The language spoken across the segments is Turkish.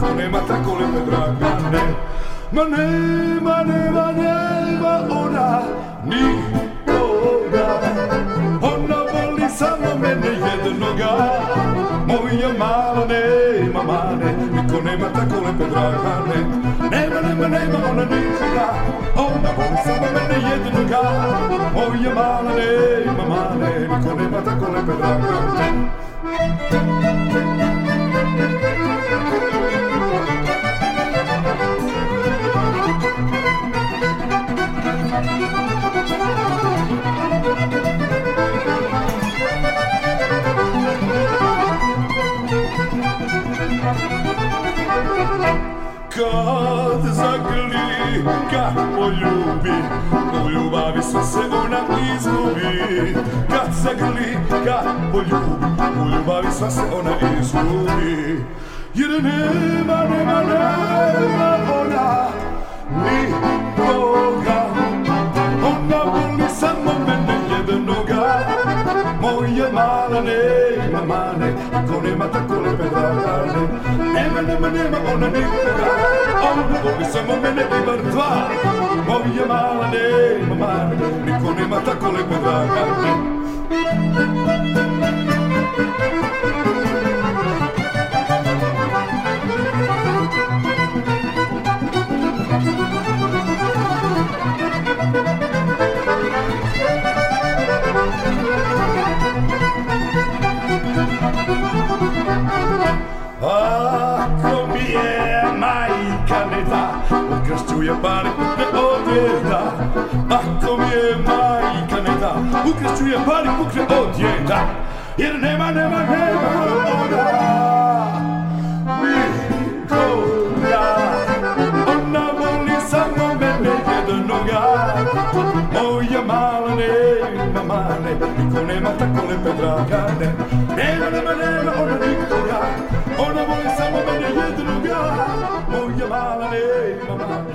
pillé, nace yo pillé, Manema, nema, nema ona nikoga Ona voli samo mene jednoga. Moja mala nema mane. Niko nema tako lepe dragane. Nema, nema, nema ona nikoga Ona voli samo mene jednoga. Moja mala nema mane. Niko nema tako lepe dragane Kad zagrli, kad poljubi U ljubavi sva se ona izgubi. Kad zagrli, kad poljubi U ljubavi sva se ona izgubi. Jer nema, nema, nema ona Nikoga Ona voli samo mene jednoga. Moja mala nema mane Ko nema tako lepe dragane Nema, nema, nema ona nikoga Ona voli samo mene i bar dva Moja mala nema mane Niko nema tako lepe dragane Ako pare pukne odjeda. Ako mi je majka ne da, ukršćuje pare pukne odjeda. Jer nema, nema, nema ona nikoga. Ona voli samo mene jednoga. Moja mala nema mane, niko nema tako lepe dragane. Nema, nema, nema ona nikoga. Ona voli samo mene jednoga Moja mala nema mane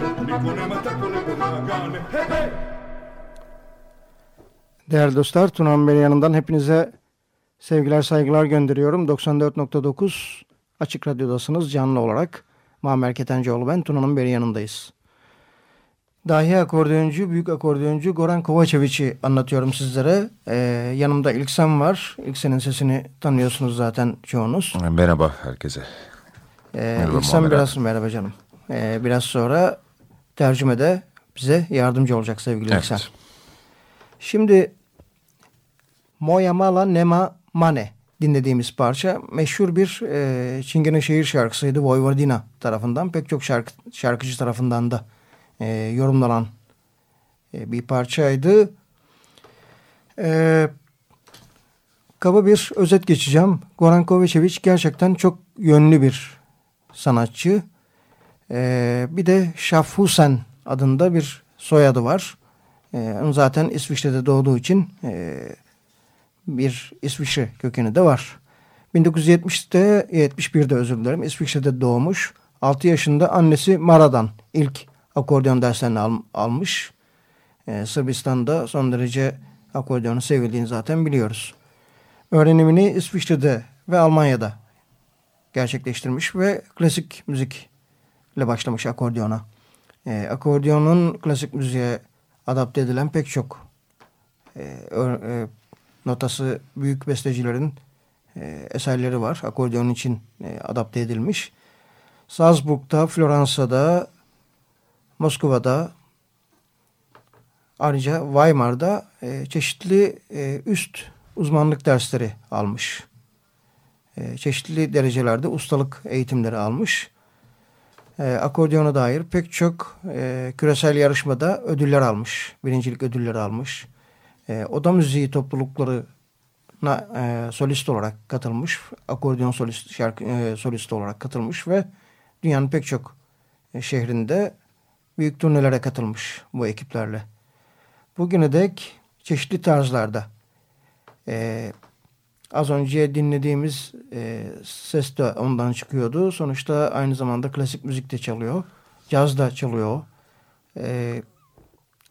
Değerli dostlar, Tunan Bey yanından hepinize sevgiler saygılar gönderiyorum. 94.9 Açık Radyo'dasınız canlı olarak. Muammer Ketencoğlu ben, Tuna'nın beri yanındayız. Dahi akordeoncu, büyük akordeoncu Goran Kovačević'i anlatıyorum sizlere. Ee, yanımda İlksen var. İlksen'in sesini tanıyorsunuz zaten çoğunuz. Merhaba herkese. Ee, merhaba İlksen biraz merhaba canım. Ee, biraz sonra tercümede bize yardımcı olacak sevgili evet. İlksen. Şimdi Moya Mala Nema Mane dinlediğimiz parça meşhur bir e, Çingene şehir şarkısıydı Vojvodina tarafından. Pek çok şarkı, şarkıcı tarafından da e, yorumlanan e, bir parçaydı. E, kaba bir özet geçeceğim. Goran Kovacevic gerçekten çok yönlü bir sanatçı. E, bir de Schaffhausen adında bir soyadı var. E, zaten İsviçre'de doğduğu için e, bir İsviçre kökeni de var. 1970'te 71'de özür dilerim İsviçre'de doğmuş. 6 yaşında annesi Mara'dan ilk akordeon derslerini al, almış. Ee, Sırbistan'da son derece akordeonun sevildiğini zaten biliyoruz. Öğrenimini İsviçre'de ve Almanya'da gerçekleştirmiş ve klasik müzikle başlamış akordeona. Ee, akordeonun klasik müziğe adapte edilen pek çok e, e, notası büyük bestecilerin e, eserleri var. Akordeon için e, adapte edilmiş. Salzburg'da, Floransa'da, Moskova'da, ayrıca Weimar'da e, çeşitli e, üst uzmanlık dersleri almış. E, çeşitli derecelerde ustalık eğitimleri almış. E, akordeona dair pek çok e, küresel yarışmada ödüller almış. Birincilik ödülleri almış e, oda müziği topluluklarına e, solist olarak katılmış. Akordeon solist, şarkı, e, solist olarak katılmış ve dünyanın pek çok e, şehrinde büyük turnelere katılmış bu ekiplerle. Bugüne dek çeşitli tarzlarda e, az önce dinlediğimiz e, ses de ondan çıkıyordu. Sonuçta aynı zamanda klasik müzik de çalıyor. Caz da çalıyor. E,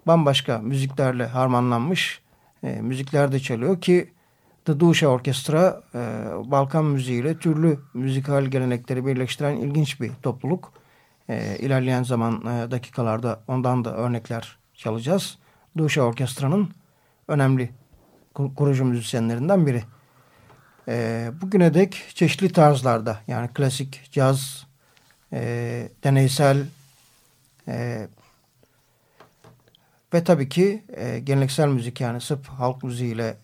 bambaşka müziklerle harmanlanmış e, müzikler de çalıyor ki The Duşa Orkestra e, Balkan müziğiyle türlü müzikal gelenekleri birleştiren ilginç bir topluluk. E, ilerleyen zaman e, dakikalarda ondan da örnekler çalacağız. Duşa Orkestra'nın önemli kurucu müzisyenlerinden biri. E, bugüne dek çeşitli tarzlarda yani klasik, caz, e, deneysel, e, ve tabii ki e, geleneksel müzik yani Sırp halk müziğiyle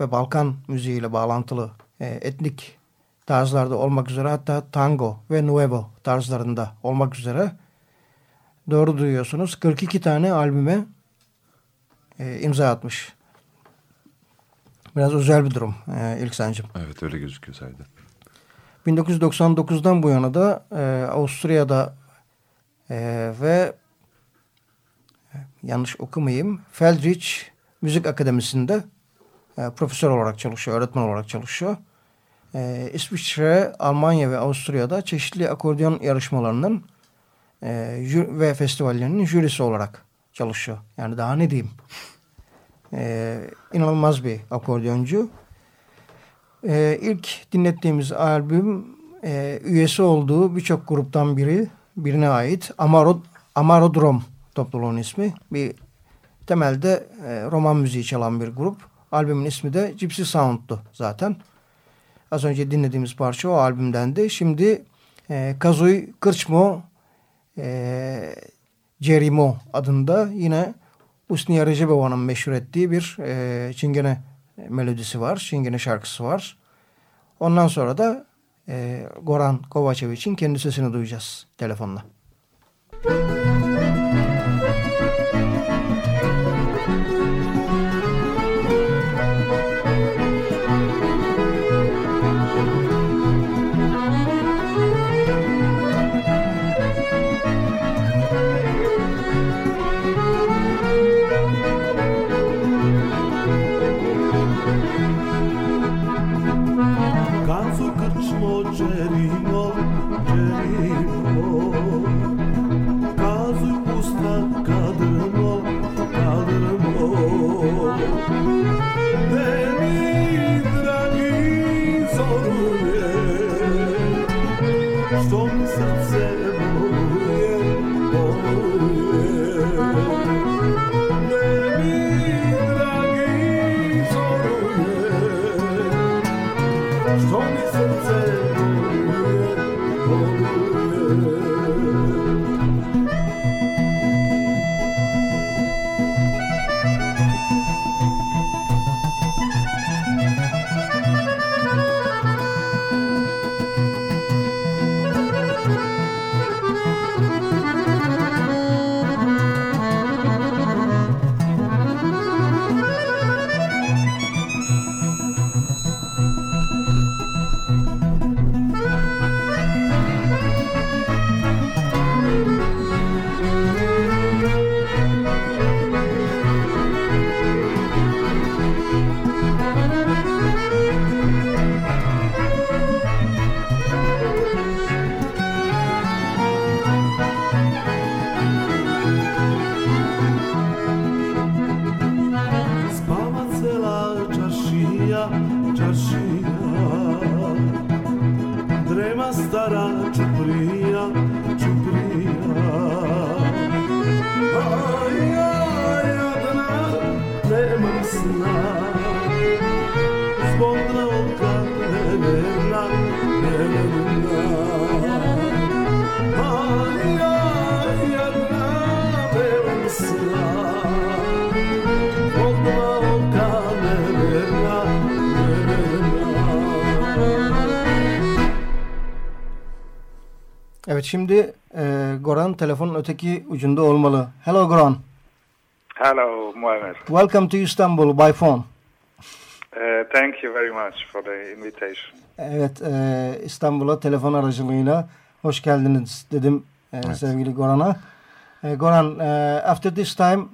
ve Balkan müziğiyle bağlantılı e, etnik tarzlarda olmak üzere hatta tango ve nuevo tarzlarında olmak üzere doğru duyuyorsunuz 42 tane albüme e, imza atmış. Biraz özel bir durum e, ilk sancım. Evet öyle gözüküyor sayede. 1999'dan bu yana da e, Avusturya'da e, ve yanlış okumayayım. Feldrich Müzik Akademisi'nde e, profesör olarak çalışıyor, öğretmen olarak çalışıyor. E, İsviçre, Almanya ve Avusturya'da çeşitli akordeon yarışmalarının e, ve festivallerinin jürisi olarak çalışıyor. Yani daha ne diyeyim. E, inanılmaz bir akordeoncu. E, ilk dinlettiğimiz albüm e, üyesi olduğu birçok gruptan biri birine ait Amaro, Amarodrom topluluğun ismi. Bir temelde e, roman müziği çalan bir grup. Albümün ismi de Gypsy Sound'tu zaten. Az önce dinlediğimiz parça o albümdendi. Şimdi e, Kazuy Kırçmo e, Cerimo adında yine Usniya Recebova'nın meşhur ettiği bir e, Çingene melodisi var. Çingene şarkısı var. Ondan sonra da e, Goran Kovacevic'in kendi sesini duyacağız telefonla. Müzik şimdi e, Goran telefonun öteki ucunda olmalı. Hello Goran. Hello Muhammed. Welcome to Istanbul by phone. Uh, thank you very much for the invitation. Evet e, İstanbul'a telefon aracılığıyla hoş geldiniz dedim e, Evet. sevgili Goran'a. E, Goran, e, after this time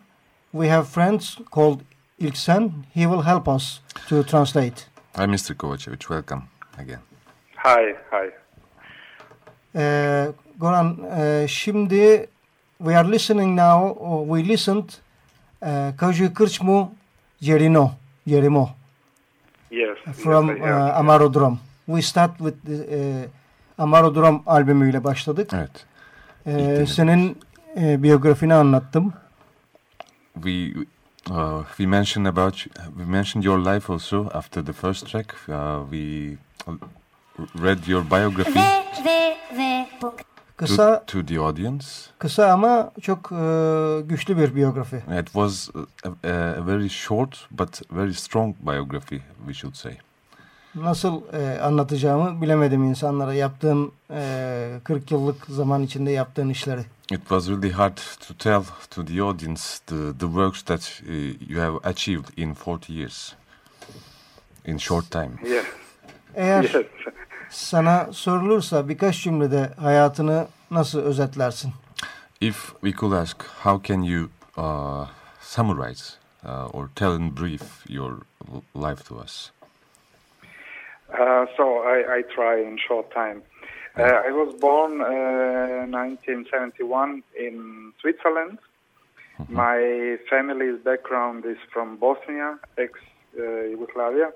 we have friends called İlksen. He will help us to translate. Hi, Mr. Kovacevic. Welcome again. Hi, hi. E, Goran, e, şimdi we are listening now, or we listened e, Kaži Krčmu Jerino, Jerimo Yes. from yes, I uh. Amarodrom. We start with the, e, Amarodrom albümüyle başladık. Evet. Ee, senin e, biyografini anlattım. We uh, we mentioned about we mentioned your life also after the first track. Uh, we read your biography Kısa to the audience. kısa ama çok e, güçlü bir biyografi. It was a, a, very short but very strong biography, we should say. Nasıl e, anlatacağımı bilemedim insanlara yaptığın e, 40 yıllık zaman içinde yaptığın işleri. It was really hard to tell to the audience the, the works that uh, you have achieved in 40 years, in short time. Yes. Eğer Yes. Sana sorulursa birkaç cümlede hayatını nasıl özetlersin? If we could ask, how can you uh, summarize uh, or tell in brief your life to us? Uh, so I, I try in short time. Uh, I was born uh, 1971 in Switzerland. My family's background is from Bosnia, ex-Yugoslavia.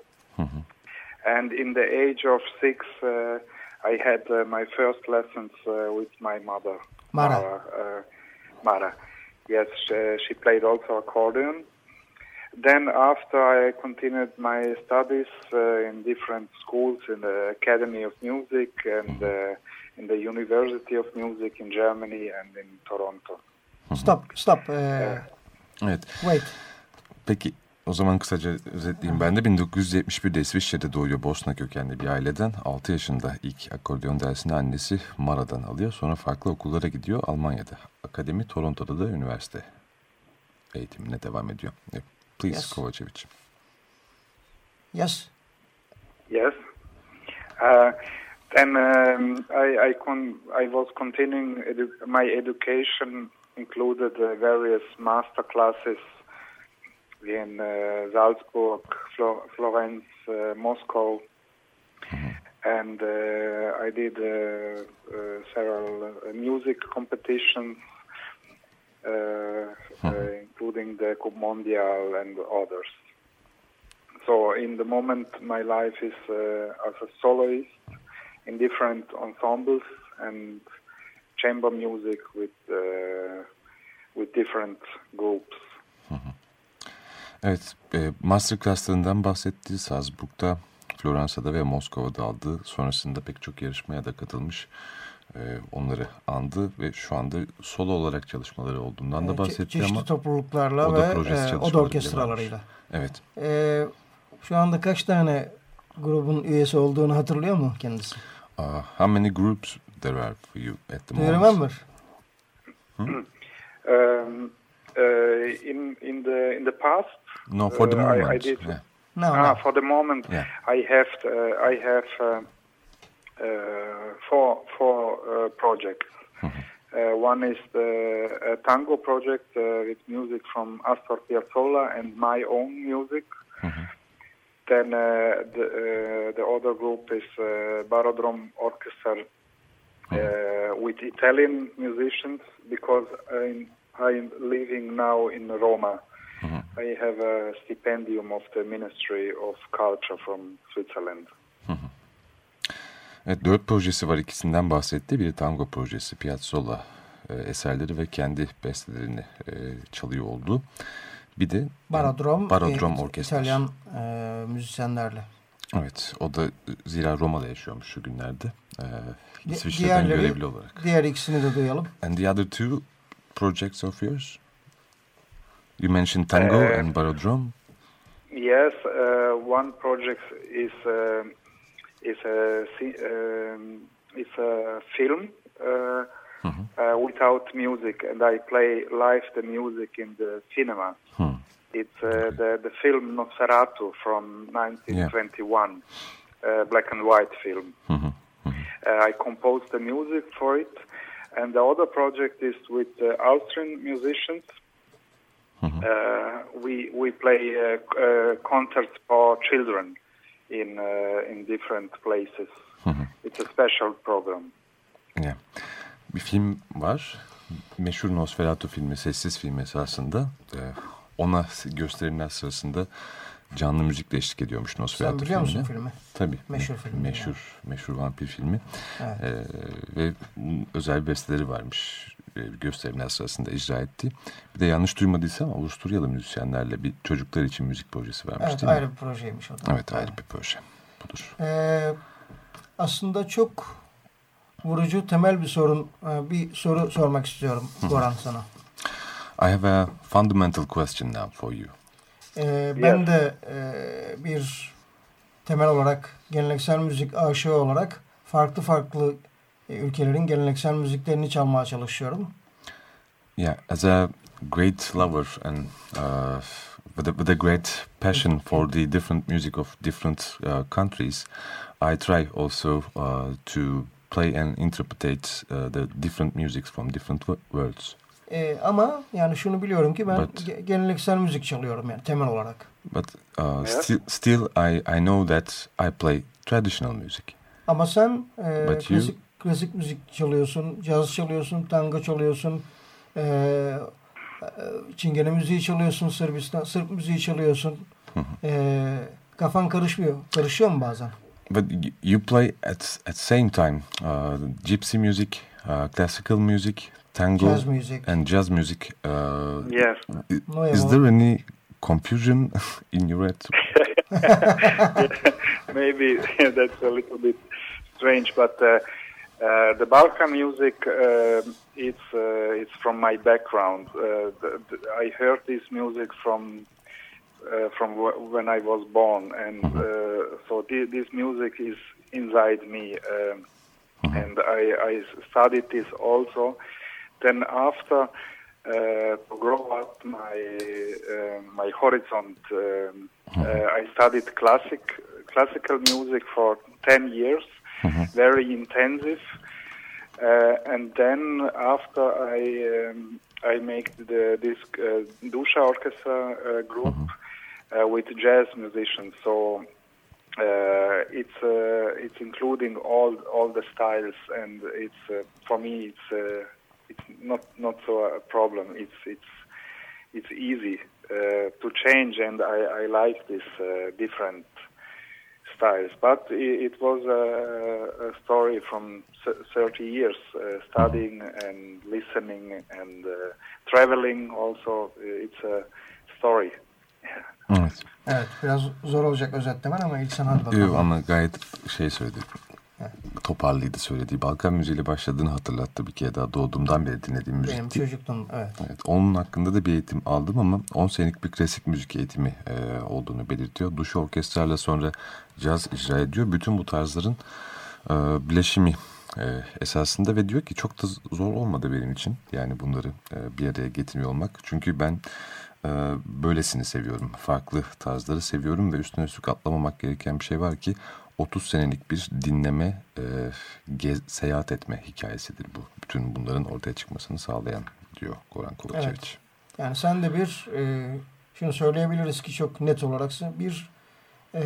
And in the age of six, uh, I had uh, my first lessons uh, with my mother, Mara. uh, Mara. Yes, she, she played also accordion. Then, after I continued my studies uh, in different schools, in the Academy of Music and uh, in the University of Music in Germany and in Toronto. Stop, stop. Evet. wait. Peki o zaman kısaca özetleyeyim. Ben de 1971'de İsviçre'de doğuyor Bosna kökenli bir aileden. 6 yaşında ilk akordeon dersini annesi Mara'dan alıyor. Sonra farklı okullara gidiyor Almanya'da. Akademi Toronto'da da üniversite eğitimine devam ediyor. E, Please Yes. Kovacevic. Yes. Yes. Uh, then um, I I, con- I was continuing edu- my education included uh, various master classes in uh, Salzburg, Flo- Florence, uh, Moscow, and uh, I did uh, uh, several music competitions, uh, uh, including the Coupe Mondial and others. So in the moment, my life is uh, as a soloist in different ensembles and chamber music with uh, with different groups. Evet, e, master classlarından bahsettiği Salzburg'da, Floransa'da ve Moskova'da aldı. Sonrasında pek çok yarışmaya da katılmış. E, onları andı ve şu anda solo olarak çalışmaları olduğundan da E, çe- bahsetti çeşitli ama topluluklarla ve e, oda çalışmaları bile orkestralarıyla. evet. E, şu anda kaç tane grubun üyesi olduğunu hatırlıyor mu kendisi? Uh, how many groups there are for you at the Do you moment? remember? Um, uh, in in the in the past, No, for the uh, I- I moment. did- yeah. No, ah, no. for the moment, Yeah. I have uh, I have uh, uh, four four uh, projects. Uh, one is the uh, tango project uh, with music from Astor Piazzolla and my own music. Then uh, the uh, the other group is uh, Barodrom Orchestra uh, with Italian musicians because I'm, I'm living now in Roma. I have a stipendium of the Ministry of Culture from Switzerland. Evet, dört projesi var ikisinden bahsetti. Biri tango projesi, Piazzolla e, eserleri ve kendi bestelerini e, çalıyor oldu. Bir de Barodrom, Barodrom e, Orkestrası. İtalyan e, müzisyenlerle. Evet, o da zira Roma'da yaşıyormuş şu günlerde. Ee, Di- İsviçre'den diğerleri- görevli olarak. Diğer ikisini de duyalım. And the other two projects of yours? You mentioned Tango Uh, and Barodrom. Yes, uh, one project is uh, is a um, is a film uh, uh, without music, and I play live the music in the cinema. Hmm. It's uh, the the film Nosferatu from 1921, uh, black and white film. Mhm, Uh, I composed the music for it, and the other project is with uh, Austrian musicians. Uh, we we play uh, concerts for children in in different places. It's a special program. Yeah. Bir film var. Meşhur Nosferatu filmi, sessiz film esasında. Ee, ona gösterimler sırasında canlı müzikle eşlik ediyormuş Nosferatu Sen biliyor musun filmi? Tabii. Meşhur film Meşhur, meşhur vampir filmi. Evet. Ee, ve özel besteleri varmış e, gösterimler sırasında icra etti. Bir de yanlış duymadıysam Avusturyalı müzisyenlerle bir çocuklar için müzik projesi vermiş Evet değil mi? ayrı bir projeymiş o da. Evet ayrı bir proje. Budur. Ee, aslında çok vurucu temel bir sorun e, bir soru sormak istiyorum Goran sana. I have a fundamental question now for you. Ee, ben de e, bir temel olarak geleneksel müzik aşığı olarak farklı farklı e, ülkelerin geleneksel müziklerini çalmaya çalışıyorum. Yeah, as a great lover and uh, with, a, with a great passion for the different music of different uh, countries, I try also uh, to play and interpret uh, the different musics from different wo- worlds. Ee, ama yani şunu biliyorum ki ben But- ge- geleneksel müzik çalıyorum yani temel olarak. But uh, Yeah. still, still, I, I know that I play traditional music. Ama sen e, But you- klasik klasik müzik çalıyorsun, caz çalıyorsun, tango çalıyorsun, e, e, çingene müziği çalıyorsun, Sırbistan, Sırp müziği çalıyorsun. E, kafan karışmıyor. Karışıyor mu bazen? But you play at at same time uh, gypsy music, uh, classical music, tango, Caz müzik. and jazz music. Uh, Yes. Is there any confusion in your head? Maybe that's a little bit strange, but uh, uh, the Balkan music uh, it's uh, it's from my background. Uh, the, the, I heard this music from uh, from w- when I was born, and uh, so thi- this music is inside me, um, and I, I studied this also. Then after. Uh, to grow up my uh, my horizont, um, uh, I studied classic classical music for ten years, very intensive, uh, and then after I um, I make the this uh, Dusha Orchestra uh, group uh, with jazz musicians. So uh, it's uh, it's including all all the styles, and it's uh, for me it's uh, it's not not so a problem. It's it's it's easy uh, to change, and I, I like this uh, different styles. But it, it was a, a story from 30 years, uh, studying and listening and uh, traveling. Also, it's a story. Evet. Evet biraz zor olacak özetlemen ama ilk sen hadi bakalım. Yok ama gayet şey söyledi. Toparlıydı söylediği. Balkan müziğiyle başladığını hatırlattı bir kere daha doğduğumdan beri dinlediğim Benim müzikti. çocukluğum evet. Evet, onun hakkında da bir eğitim aldım ama 10 senelik bir klasik müzik eğitimi e, olduğunu belirtiyor. Duş orkestrayla sonra caz icra ediyor. Bütün bu tarzların e, bileşimi e, esasında ve diyor ki çok da zor olmadı benim için. Yani bunları e, bir araya getirmiyor olmak. Çünkü ben e, böylesini seviyorum. Farklı tarzları seviyorum ve üstüne üstlük atlamamak gereken bir şey var ki 30 senelik bir dinleme, e, gez, seyahat etme hikayesidir bu. Bütün bunların ortaya çıkmasını sağlayan diyor Goran Kovacevic. Evet. Yani sen de bir e, şunu söyleyebiliriz ki çok net olarak bir e,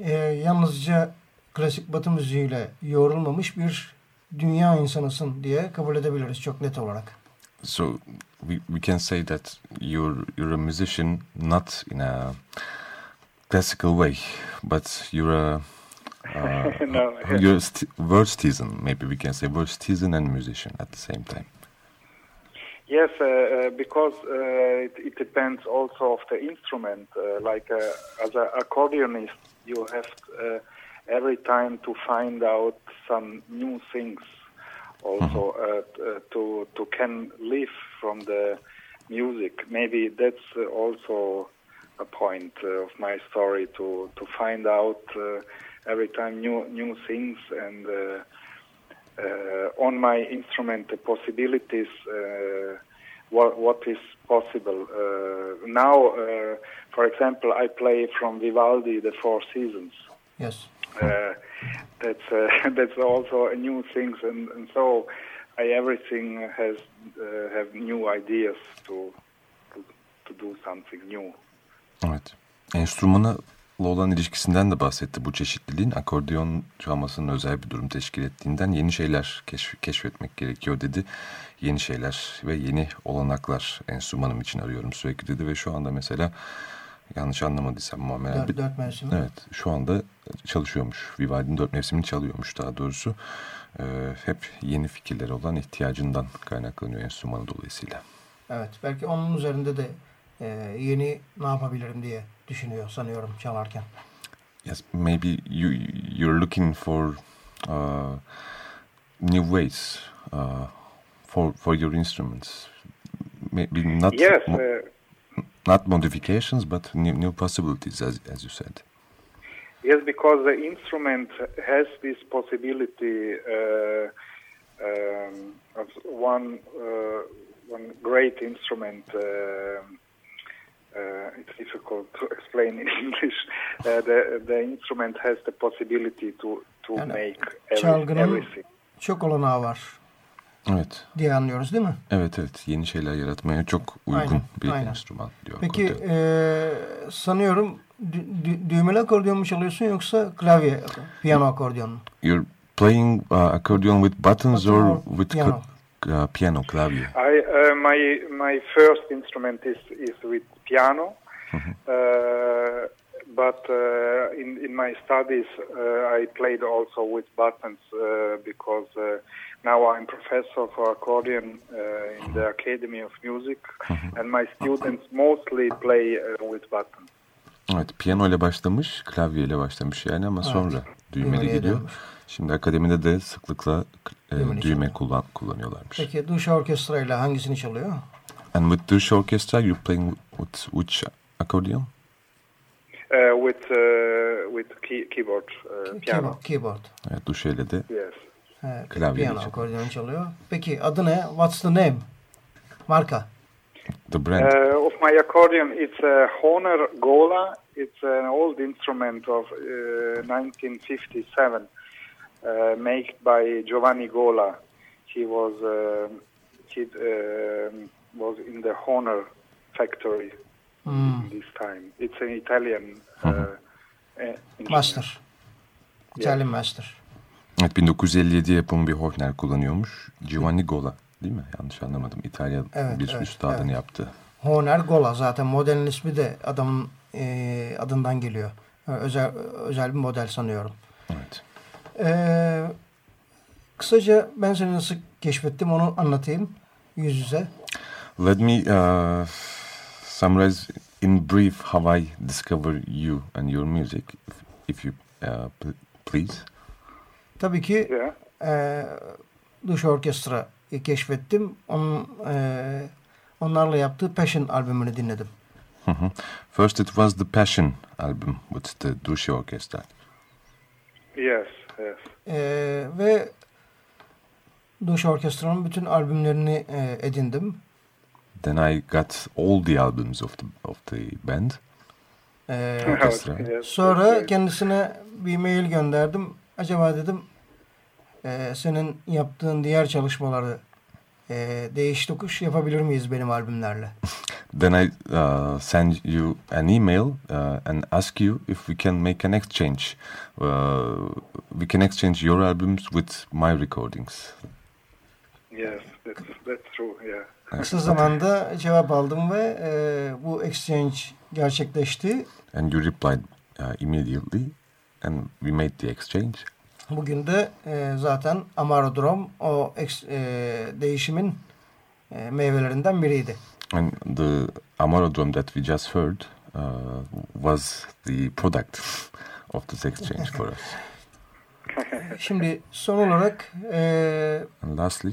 e, yalnızca klasik batı müziğiyle yoğrulmamış bir dünya insanısın diye kabul edebiliriz çok net olarak. So we, we can say that you're you're a musician not in a classical way, but you're a uh, No, you're a st- wordstism. Maybe we can say wordstism and musician at the same time. Yes, uh, uh, because uh, it, it depends also of the instrument. Uh, like uh, as an accordionist, you have uh, every time to find out some new things. Also, t- uh, to to can live from the music. Maybe that's uh, also a point uh, of my story to to find out uh, every time new new things and. Uh, uh, on my instrument the possibilities uh, what what is possible uh, now uh, for example I play from Vivaldi the Four Seasons Yes. uh, that's uh, that's also a new things and, and so I everything has uh, have new ideas to, to to do something new Evet. Enstrümanla olan ilişkisinden de bahsetti bu çeşitliliğin. Akordeon çalmasının özel bir durum teşkil ettiğinden yeni şeyler keşf- keşfetmek gerekiyor dedi. Yeni şeyler ve yeni olanaklar enstrümanım için arıyorum sürekli dedi ve şu anda mesela yanlış anlamadıysam Muammer Dört, dört mevsim. Evet şu anda çalışıyormuş. Vivaldi'nin dört mevsimini çalıyormuş daha doğrusu. Ee, hep yeni fikirlere olan ihtiyacından kaynaklanıyor enstrümanı dolayısıyla. Evet. Belki onun üzerinde de e, yeni ne yapabilirim diye düşünüyor sanıyorum çalarken. Yes, maybe you you're looking for uh, new ways uh, for for your instruments. Maybe not yes mo- uh, not modifications, but new, new possibilities, as as you said. Yes, because the instrument has this possibility uh, um, of one uh, one great instrument. Uh, uh, it's difficult to explain in English. Uh, the the instrument has the possibility to to Yani make every, everything. çok olanağı var Evet, diye anlıyoruz değil mi? evet, evet. Yeni şeyler yaratmaya çok uygun Aynen, bir aynen. enstrüman diyor. Peki akordeon. e, sanıyorum dü- dü- düğmeli akordeon mu çalıyorsun yoksa klavye piyano akordeon mu? You're playing uh, accordion with buttons Button or or with piano? Uh, piano klavye? I uh, my my first instrument is is with piano, uh, but uh, in in my studies uh, I played also with buttons uh, because uh, now I'm professor for accordion uh, in the Academy of Music, and my students mostly play uh, with buttons. Evet, piyano ile başlamış, klavye ile başlamış yani ama sonra düğmeli Düğmeliye gidiyor. Şimdi akademide de sıklıkla e, düğme çalıyor. kullan, kullanıyorlarmış. Peki duş orkestra ile hangisini çalıyor? And with Dush Orchestra, you're playing with which accordion? Uh, with uh, with key, keyboard uh, piano. Keyboard. keyboard. Evet, Duş ile de Yes. Evet, Klavye piyano çalıyor. akordeon çalıyor. Peki adı ne? What's the name? Marka. the brand. Uh, of my accordion, it's a Honer Gola. It's an old instrument of uh, 1957, uh, made by Giovanni Gola. He was uh, he um was in the Honer factory Hmm, this time. It's an Italian uh, master. Italian master. Evet, 1957 yapımı bir Hohner kullanıyormuş. Giovanni Gola değil mi? Yanlış anlamadım. İtalya Evet, bir evet, üstadın evet. yaptığı. Honer Gola zaten modelin ismi de adamın e, adından geliyor. Özel özel bir model sanıyorum. Evet. E, kısaca ben seni nasıl keşfettim onu anlatayım yüz yüze. Let me uh, summarize in brief how I discover you and your music, if, if you uh, pl- please. Tabii ki Yeah. e, Duş Orkestra'yı keşfettim. Onun, e, onlarla yaptığı Passion albümünü dinledim. First, it was the Passion album with the Dushi Orchestra. Yes. Yes. E, ve Duş Orkestra'nın bütün albümlerini e, edindim. Then I got all the albums of the of the band. E, Orkestra. Sonra kendisine bir mail gönderdim. Acaba dedim e, senin yaptığın diğer çalışmaları e, değiş tokuş yapabilir miyiz benim albümlerle? Then I uh, send you an email uh, and ask you if we can make an exchange. Uh, we can exchange your albums with my recordings. Yes, that's that's true. Yeah. Kısa zamanda cevap aldım ve e, bu exchange gerçekleşti. And you replied uh, immediately, and we made the exchange. Bugün de e, zaten Amarodrom o ex- e, değişimin e, meyvelerinden biriydi. And the Amarodrom that we just heard uh, was the product of this exchange for us. Şimdi son olarak e, And lastly,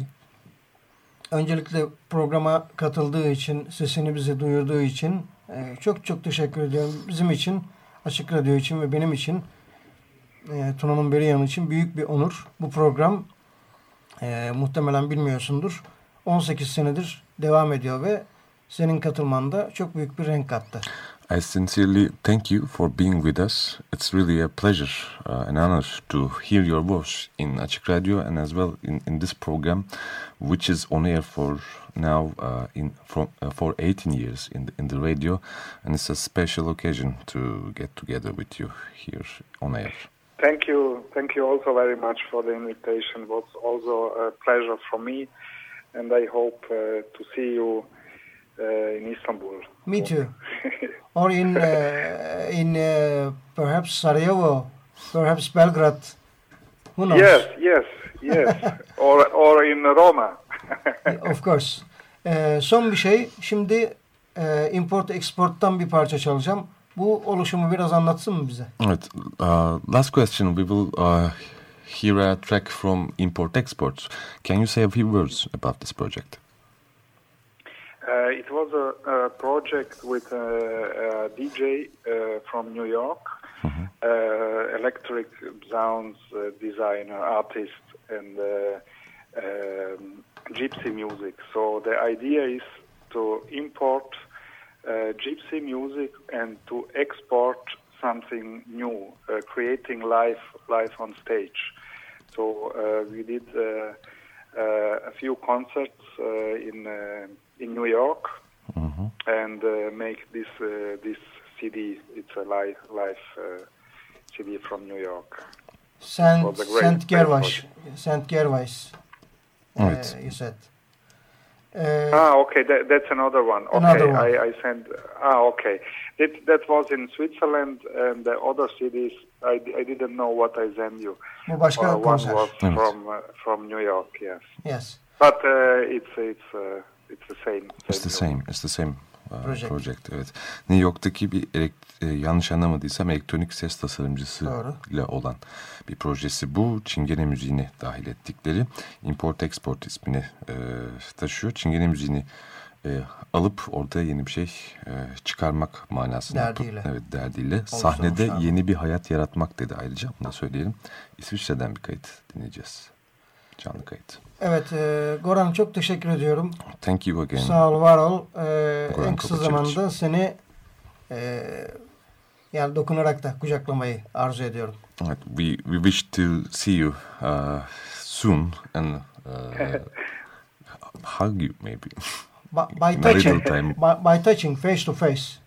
öncelikle programa katıldığı için, sesini bize duyurduğu için e, çok çok teşekkür ediyorum. Bizim için, Açık Radyo için ve benim için, e, Tuna'nın Beriyan için büyük bir onur. Bu program e, muhtemelen bilmiyorsundur. 18 senedir devam ediyor ve senin katılman da çok büyük bir renk kattı. I sincerely thank you for being with us. It's really a pleasure uh, and honor to hear your voice in Açık Radio and as well in, in this program, which is on air for now uh, in from uh, for 18 years in the, in the radio, and it's a special occasion to get together with you here on air. Thank you. Thank you also very much for the invitation. It was also a pleasure for me, and I hope uh, to see you uh, in Istanbul. Me too. Or in uh, in uh, perhaps Sarajevo, perhaps Belgrade. Who knows? Yes, yes, yes. or or in Roma. Of course. Ee, son bir şey. Şimdi e, import export'tan bir parça çalacağım. Bu oluşumu biraz anlatsın mı bize? Right. Uh, last question. We will uh, hear a track from Import Exports. Can you say a few words about this project? Uh, it was a, a project with a, a DJ uh, from New York, uh, electric sounds uh, designer, artist, and uh, um, gypsy music. So the idea is to import uh, gypsy music and to export something new, uh, creating life life on stage. So uh, we did uh, uh, a few concerts uh, in uh, in New York and uh, make this uh, this CD. It's a live live uh, CD from New York. Saint, was a great- Saint great Gervais. Saint Gervais. uh, Evet. you said. Ee, Ah, okay, that, that's another one. Okay, Another one. I, I sent. Ah, okay, that that was in Switzerland, and the other cities I, I didn't know what I sent you. bu başka Uh, one konser. was Evet. from uh, from New York, yes, Yes. but uh, it's it's uh, it's the same. It's the same. It's the same uh, Project. project. Evet. New York'taki bir elekt- e, yanlış anlamadıysam elektronik ses tasarımcısı Doğru. ile olan bir projesi bu. Çingene müziğini dahil ettikleri Import Export ismini e, taşıyor. Çingene müziğini e, alıp ortaya yeni bir şey e, çıkarmak manasında. Derdiyle. Evet derdiyle. Sahnede abi. yeni bir hayat yaratmak dedi ayrıca. Bunu da söyleyelim. İsviçre'den bir kayıt dinleyeceğiz. Canlı kayıt. Evet e, Goran çok teşekkür ediyorum. Thank you again. Sağ ol var ol. Goran en kısa zamanda seni e, yani dokunarak da kucaklamayı arzu ediyorum. Right. We we wish to see you uh, soon and uh, hug you maybe. By, by touching, by, by touching face to face.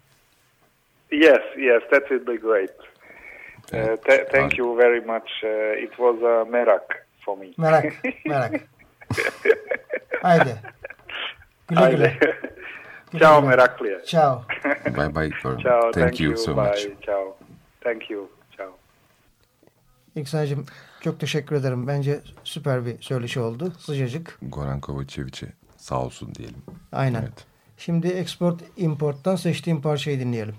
Yes, yes, that would be great. Uh, th- thank you very much. Uh, it was a merak for me. Merak, merak. Haydi. Güle güle. Güle Ciao, güle. Meraklia. Ciao. bye bye. Ciao, Thank, you, so bye. much. Ciao. Thank you. Ciao. İksan'cığım çok teşekkür ederim. Bence süper bir söyleşi oldu. Sıcacık. Goran Kovacevic'e sağ olsun diyelim. Aynen. Evet. Şimdi export import'tan seçtiğim parçayı dinleyelim.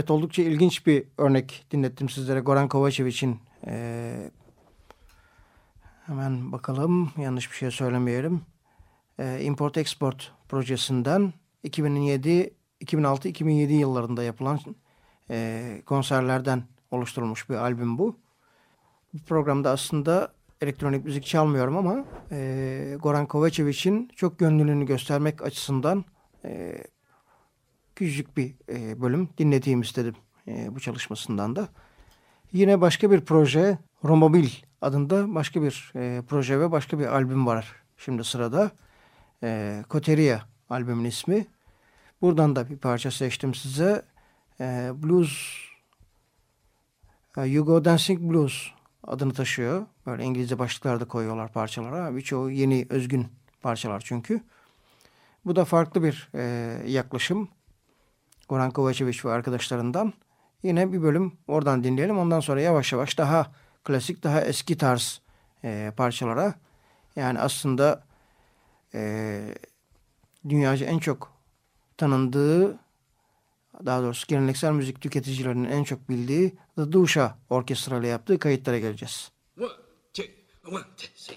Evet oldukça ilginç bir örnek dinlettim sizlere Goran Kovacevic'in e, hemen bakalım yanlış bir şey söylemeyelim. E, Import-Export projesinden 2007 2006-2007 yıllarında yapılan e, konserlerden oluşturulmuş bir albüm bu. Bu programda aslında elektronik müzik çalmıyorum ama e, Goran Kovacevic'in çok gönlünü göstermek açısından e, küçücük bir e, bölüm dinleteyim istedim e, bu çalışmasından da. Yine başka bir proje Romobil adında başka bir e, proje ve başka bir albüm var şimdi sırada. E, Koteria albümün ismi. Buradan da bir parça seçtim size. E, blues e, You Dancing Blues adını taşıyor. Böyle İngilizce başlıklar da koyuyorlar parçalara. Birçoğu yeni özgün parçalar çünkü. Bu da farklı bir e, yaklaşım. Goran Kovacevic ve arkadaşlarından. Yine bir bölüm oradan dinleyelim. Ondan sonra yavaş yavaş daha klasik, daha eski tarz e, parçalara. Yani aslında e, dünyaca en çok tanındığı, daha doğrusu geleneksel müzik tüketicilerinin en çok bildiği The Dusha Orkestra ile yaptığı kayıtlara geleceğiz. One, two, one, two, three,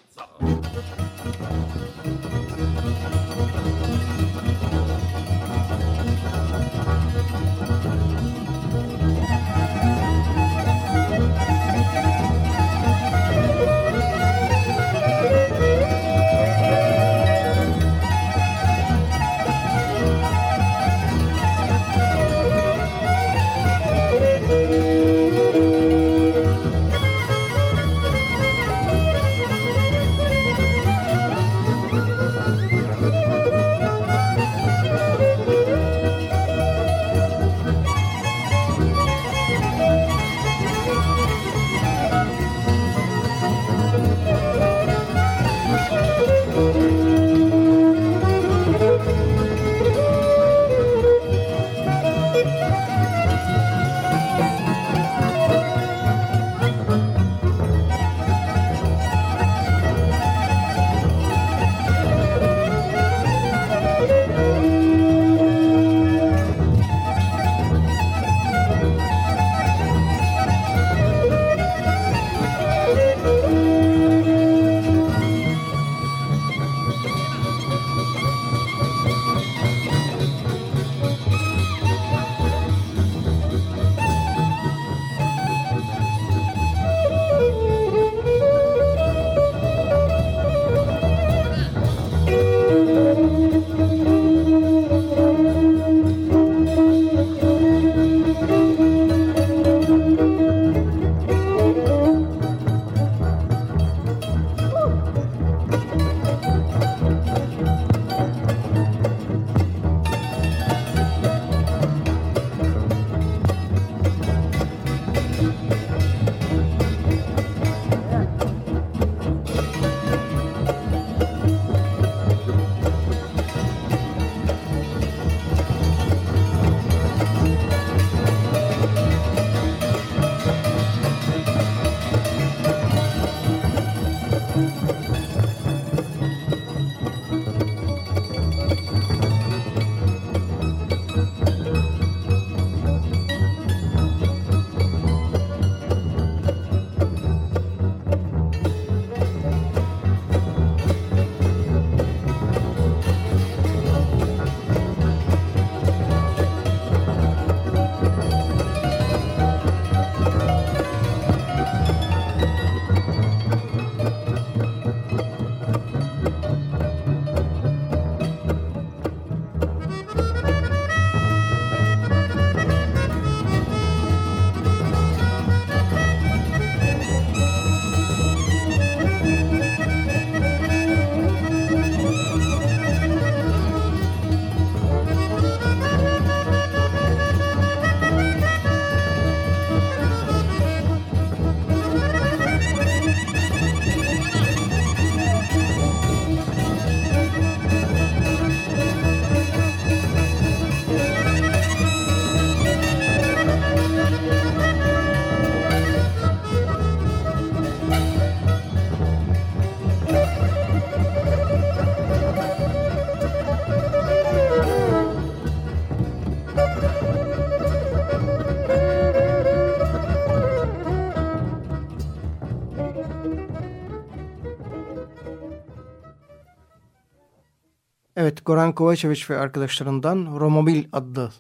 Goran Kovacevic ve arkadaşlarından Romobil adlı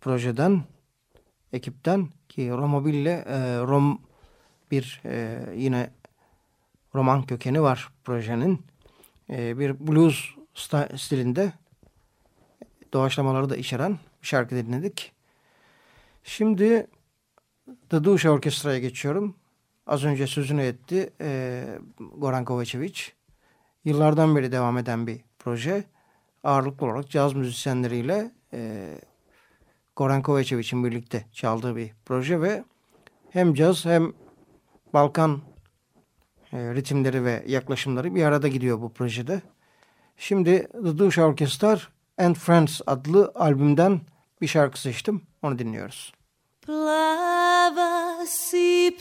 projeden, ekipten ki Romobil ile e, Rom bir e, yine roman kökeni var projenin. E, bir blues stilinde doğaçlamaları da içeren bir şarkı dinledik. Şimdi The Dusha Orkestra'ya geçiyorum. Az önce sözünü etti e, Goran Kovacevic. Yıllardan beri devam eden bir proje. Ağırlıklı olarak caz müzisyenleriyle e, Goran Kovacevic'in birlikte çaldığı bir proje ve hem caz hem Balkan e, ritimleri ve yaklaşımları bir arada gidiyor bu projede. Şimdi The Dusha Orchestra and Friends adlı albümden bir şarkı seçtim. Onu dinliyoruz. Plava si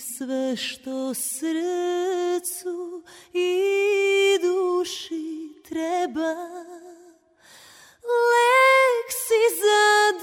sve što srcu i duši treba. Lek si za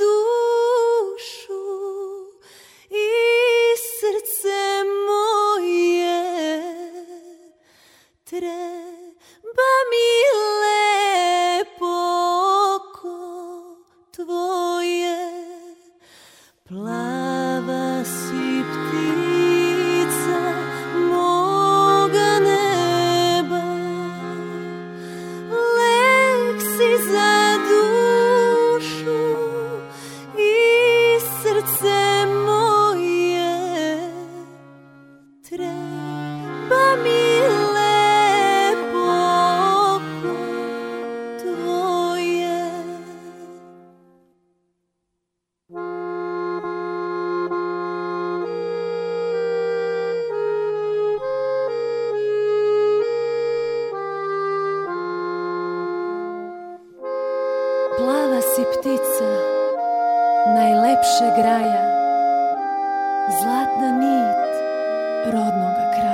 zlatna nit rodnoga kraja.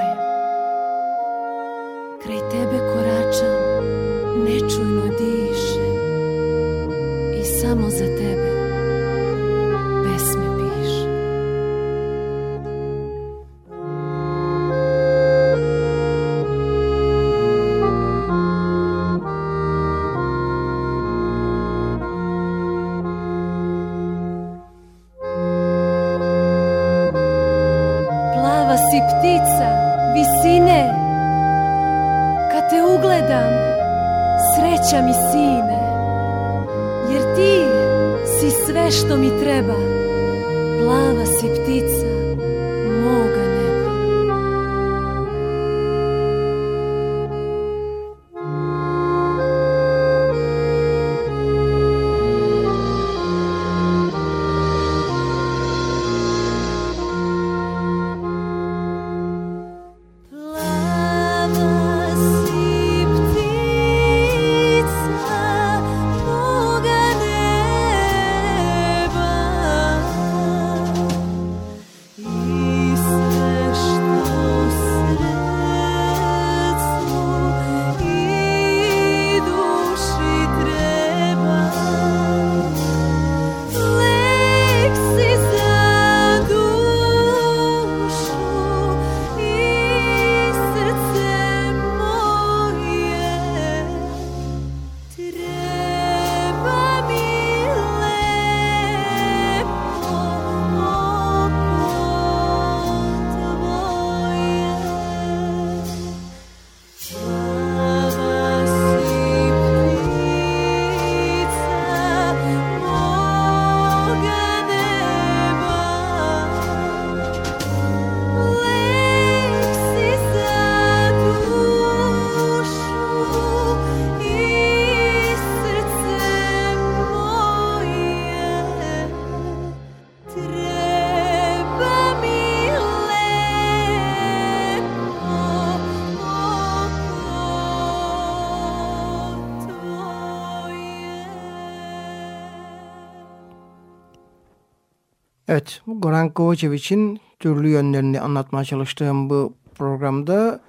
Evet, Goran Kovacevic'in türlü yönlerini anlatmaya çalıştığım bu programda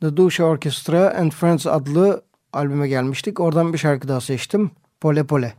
The Dusha Orchestra and Friends adlı albüme gelmiştik. Oradan bir şarkı daha seçtim. Pole Pole.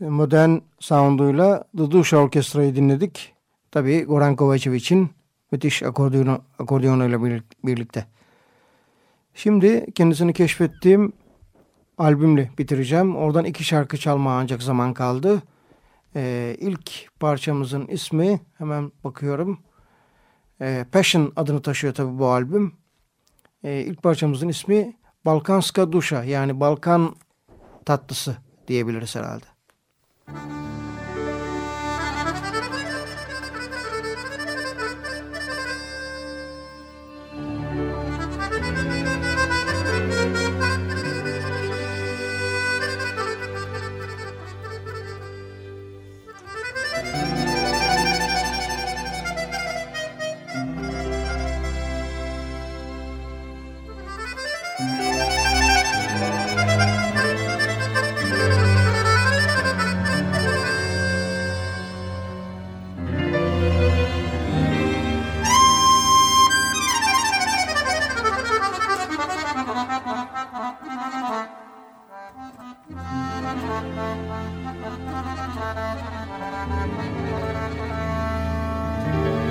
Modern sounduyla The Dusha Orkestra'yı dinledik. Tabii Goran Kovacevic'in müthiş akordiyonu, akordiyonuyla birlikte. Şimdi kendisini keşfettiğim albümle bitireceğim. Oradan iki şarkı çalma ancak zaman kaldı. Ee, ilk parçamızın ismi hemen bakıyorum. Ee, Passion adını taşıyor tabii bu albüm. Ee, ilk parçamızın ismi Balkanska Duşa yani Balkan tatlısı diyebiliriz herhalde. Thank you. Thank you.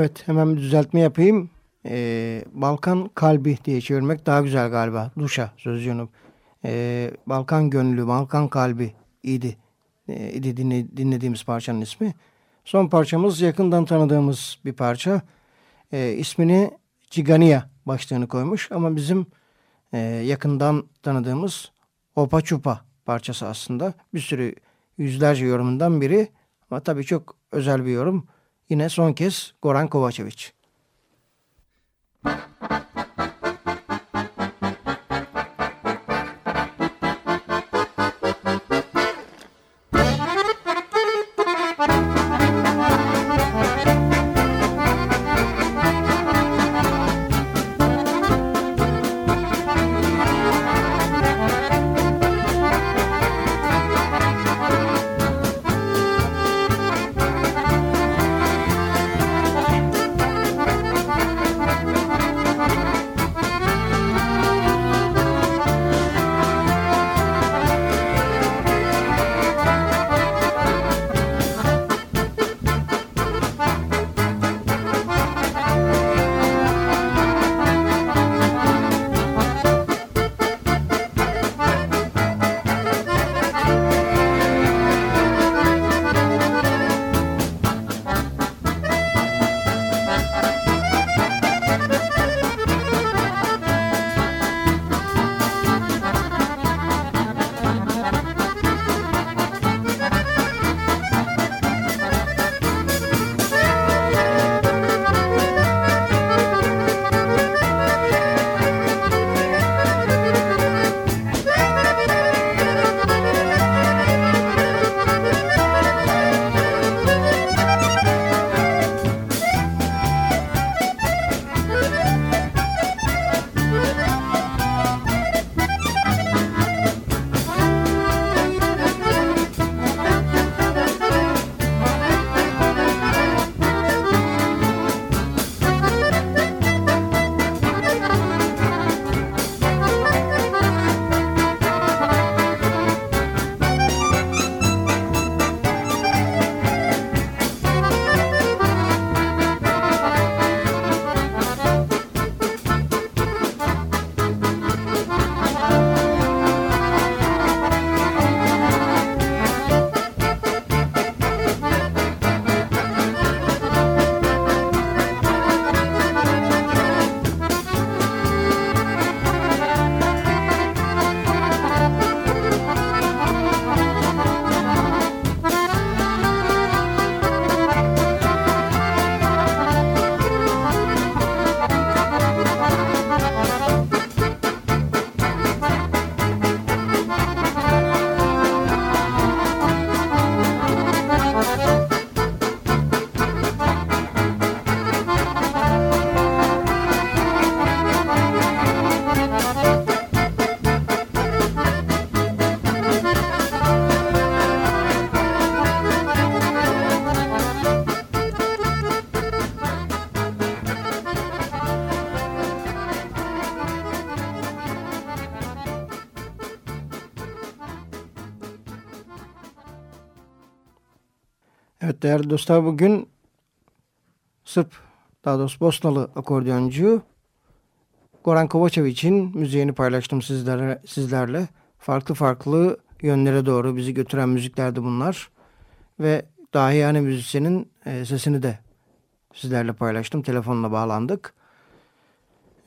Evet hemen bir düzeltme yapayım. Ee, Balkan kalbi diye çevirmek daha güzel galiba. Duşa sözcüğünü. Ee, Balkan gönlü, Balkan kalbi idi. Ee, idi dinle, dinlediğimiz parçanın ismi. Son parçamız yakından tanıdığımız bir parça. Ee, ismini Cigania başlığını koymuş ama bizim e, yakından tanıdığımız Opa Chupa parçası aslında. Bir sürü yüzlerce yorumundan biri ama tabii çok özel bir yorum. Yine son kez Goran Kovacevic. Evet değerli dostlar bugün Sırp daha doğrusu Bosnalı akordeoncu Goran Kovacevic'in müziğini paylaştım sizlere, sizlerle. Farklı farklı yönlere doğru bizi götüren müziklerdi bunlar. Ve dahiyane müzisyenin e, sesini de sizlerle paylaştım. Telefonla bağlandık.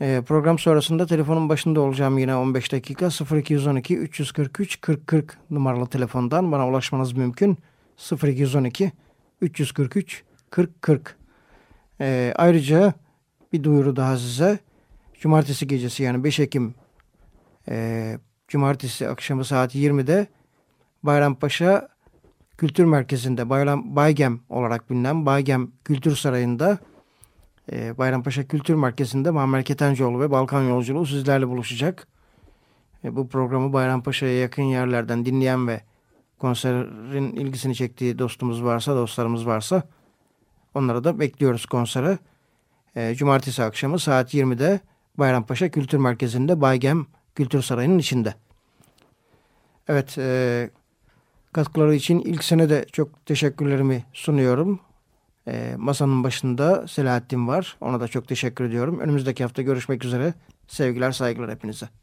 E, program sonrasında telefonun başında olacağım yine 15 dakika 0212 343 40 40 numaralı telefondan bana ulaşmanız mümkün. 0212 343 40 40. E, ayrıca bir duyuru daha size. Cumartesi gecesi yani 5 Ekim e, Cumartesi akşamı saat 20'de Bayrampaşa Kültür Merkezi'nde Bayram, Baygem olarak bilinen Baygem Kültür Sarayı'nda e, Bayrampaşa Kültür Merkezi'nde Muammer Ketencoğlu ve Balkan Yolculuğu sizlerle buluşacak. E, bu programı Bayrampaşa'ya yakın yerlerden dinleyen ve konserin ilgisini çektiği dostumuz varsa, dostlarımız varsa onlara da bekliyoruz konsere. E, Cumartesi akşamı saat 20'de Bayrampaşa Kültür Merkezi'nde Baygem Kültür Sarayı'nın içinde. Evet, e, katkıları için ilk sene de çok teşekkürlerimi sunuyorum. E, masanın başında Selahattin var. Ona da çok teşekkür ediyorum. Önümüzdeki hafta görüşmek üzere. Sevgiler saygılar hepinize.